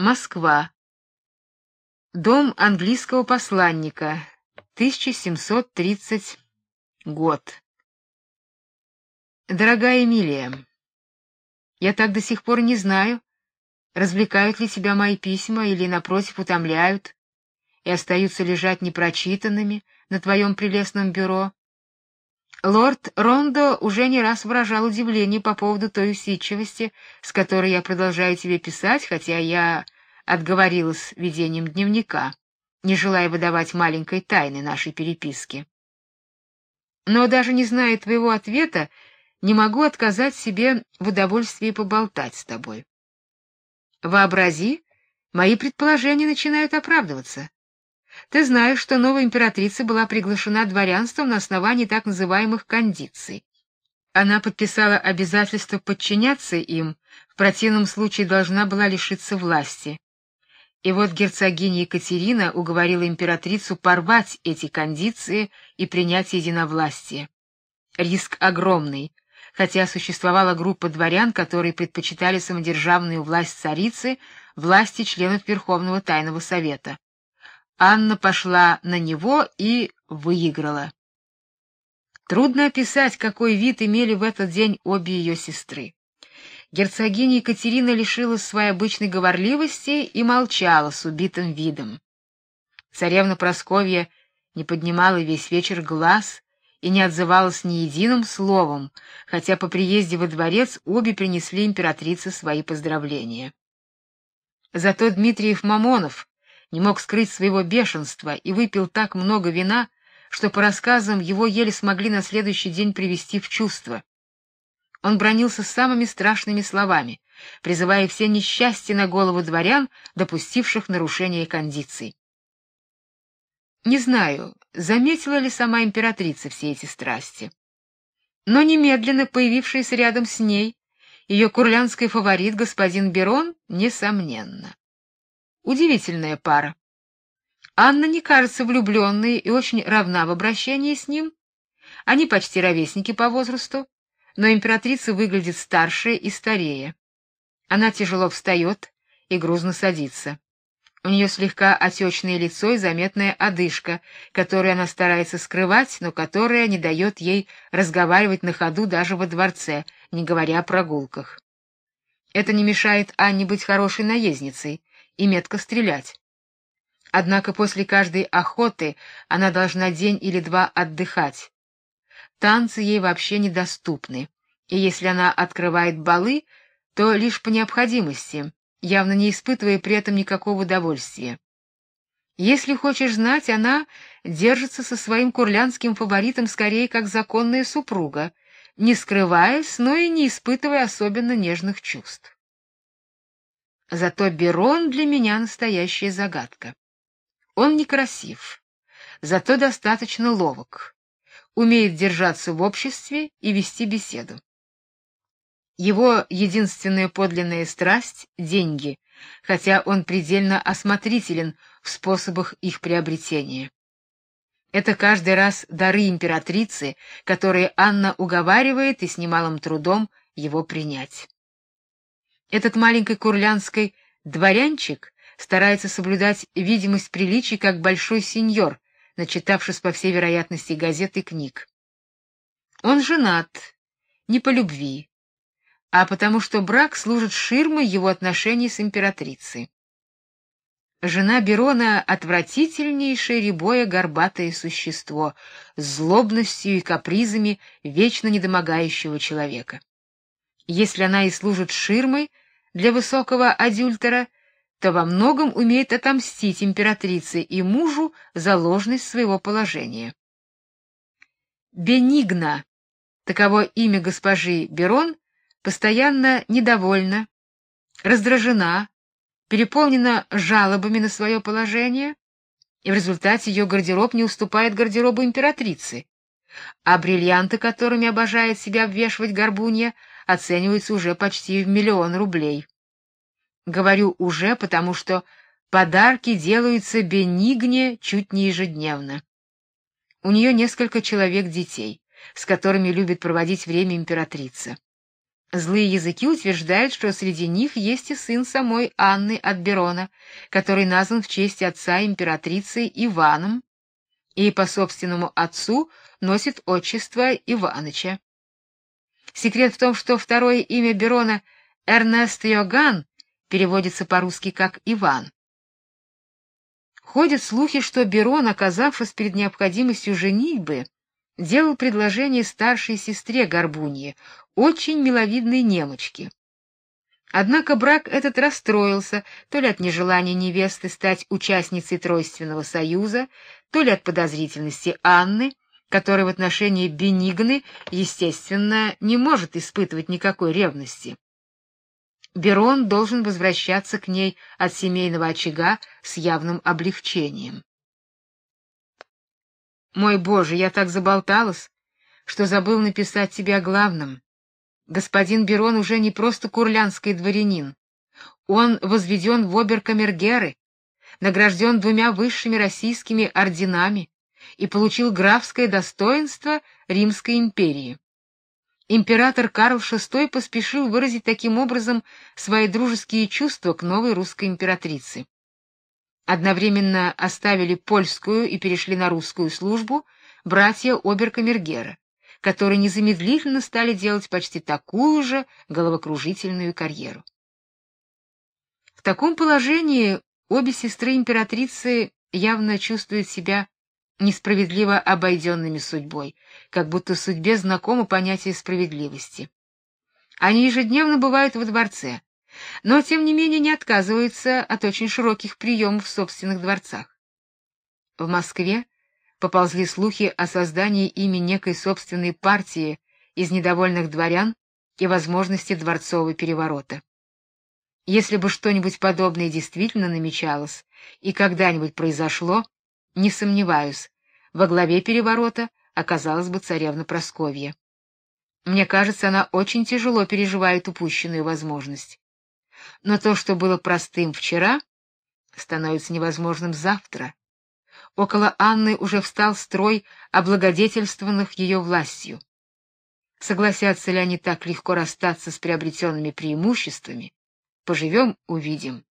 Москва. Дом английского посланника. 1730 год. Дорогая Эмилия, я так до сих пор не знаю, развлекают ли тебя мои письма или напротив утомляют и остаются лежать непрочитанными на твоем прелестном бюро. Лорд Рондо уже не раз выражал удивление по поводу той усидчивости, с которой я продолжаю тебе писать, хотя я отговорилась ведением дневника, не желая выдавать маленькой тайны нашей переписки. Но даже не зная твоего ответа, не могу отказать себе в удовольствии поболтать с тобой. Вообрази, мои предположения начинают оправдываться. Ты знаешь, что новая императрица была приглашена дворянством на основании так называемых кондиций. Она подписала обязательство подчиняться им, в противном случае должна была лишиться власти. И вот герцогиня Екатерина уговорила императрицу порвать эти кондиции и принять единовластие. Риск огромный, хотя существовала группа дворян, которые предпочитали самодержавную власть царицы власти членов Верховного тайного совета. Анна пошла на него и выиграла. Трудно описать, какой вид имели в этот день обе ее сестры. Герцогиня Екатерина лишилась своей обычной говорливости и молчала с убитым видом. Царевна Просковья не поднимала весь вечер глаз и не отзывалась ни единым словом, хотя по приезде во дворец обе принесли императрице свои поздравления. Зато Дмитриев Мамонов не мог скрыть своего бешенства и выпил так много вина, что по рассказам его еле смогли на следующий день привести в чувство. Он бронился самыми страшными словами, призывая все несчастья на голову дворян, допустивших нарушение кондиций. Не знаю, заметила ли сама императрица все эти страсти. Но немедленно появившийся рядом с ней ее курлянский фаворит господин Берон несомненно. Удивительная пара. Анна не кажется влюбленной и очень равна в обращении с ним. Они почти ровесники по возрасту, но императрица выглядит старше и старее. Она тяжело встает и грузно садится. У нее слегка отечное лицо и заметная одышка, которую она старается скрывать, но которая не дает ей разговаривать на ходу даже во дворце, не говоря о прогулках. Это не мешает Анне быть хорошей наездницей, и метко стрелять. Однако после каждой охоты она должна день или два отдыхать. Танцы ей вообще недоступны, и если она открывает балы, то лишь по необходимости, явно не испытывая при этом никакого удовольствия. Если хочешь знать, она держится со своим курлянским фаворитом скорее как законная супруга, не скрываясь, но и не испытывая особенно нежных чувств. Зато Берон для меня настоящая загадка. Он некрасив, зато достаточно ловок, умеет держаться в обществе и вести беседу. Его единственная подлинная страсть деньги, хотя он предельно осмотрителен в способах их приобретения. Это каждый раз дары императрицы, которые Анна уговаривает и с немалым трудом его принять. Этот маленький курлянский дворянчик старается соблюдать видимость приличий как большой сеньор, начитавшись по всей вероятности газет и книг. Он женат не по любви, а потому что брак служит ширмой его отношений с императрицей. Жена Берона отвратительнейшее рябое горбатое существо, злобностью и капризами вечно недомогающего человека. Если она и служит ширмой, для высокого адюльтера, то во многом умеет отомстить императрице и мужу за ложность своего положения. Бенигна, таково имя госпожи Берон, постоянно недовольна, раздражена, переполнена жалобами на свое положение, и в результате ее гардероб не уступает гардеробу императрицы, а бриллианты, которыми обожает себя обвешивать горбунья, оценивается уже почти в миллион рублей. Говорю уже, потому что подарки делаются Бенигне чуть не ежедневно. У нее несколько человек детей, с которыми любит проводить время императрица. Злые языки утверждают, что среди них есть и сын самой Анны от Берона, который назван в честь отца императрицы Иваном и по собственному отцу носит отчество Иваныча. Секрет в том, что второе имя Берона Эрнест Йоган переводится по-русски как Иван. Ходят слухи, что Берон, оказавшись перед необходимостью женитьбы, делал предложение старшей сестре Горбуньи, очень миловидной немочке. Однако брак этот расстроился, то ли от нежелания невесты стать участницей тройственного союза, то ли от подозрительности Анны, которая в отношении Бенигны, естественно, не может испытывать никакой ревности. Берон должен возвращаться к ней от семейного очага с явным облегчением. Мой Боже, я так заболталась, что забыл написать тебе о главном. Господин Берон уже не просто курлянский дворянин. Он возведен в оберкамергеры, награжден двумя высшими российскими орденами и получил графское достоинство Римской империи. Император Карл VI поспешил выразить таким образом свои дружеские чувства к новой русской императрице одновременно оставили польскую и перешли на русскую службу братья Оберкамергера, которые незамедлительно стали делать почти такую же головокружительную карьеру. В таком положении обе сестры императрицы явно чувствуют себя несправедливо обойденными судьбой, как будто судьбе знакомо понятие справедливости. Они ежедневно бывают во дворце, но тем не менее не отказывается от очень широких приемов в собственных дворцах. В Москве поползли слухи о создании ими некой собственной партии из недовольных дворян и возможности дворцового переворота. Если бы что-нибудь подобное действительно намечалось и когда-нибудь произошло, не сомневаюсь, во главе переворота оказалась бы царевна Просковья. Мне кажется, она очень тяжело переживает упущенную возможность. Но то, что было простым вчера, становится невозможным завтра. Около Анны уже встал строй облагодетельствованных ее властью. Согласятся ли они так легко расстаться с приобретенными преимуществами? Поживем — увидим.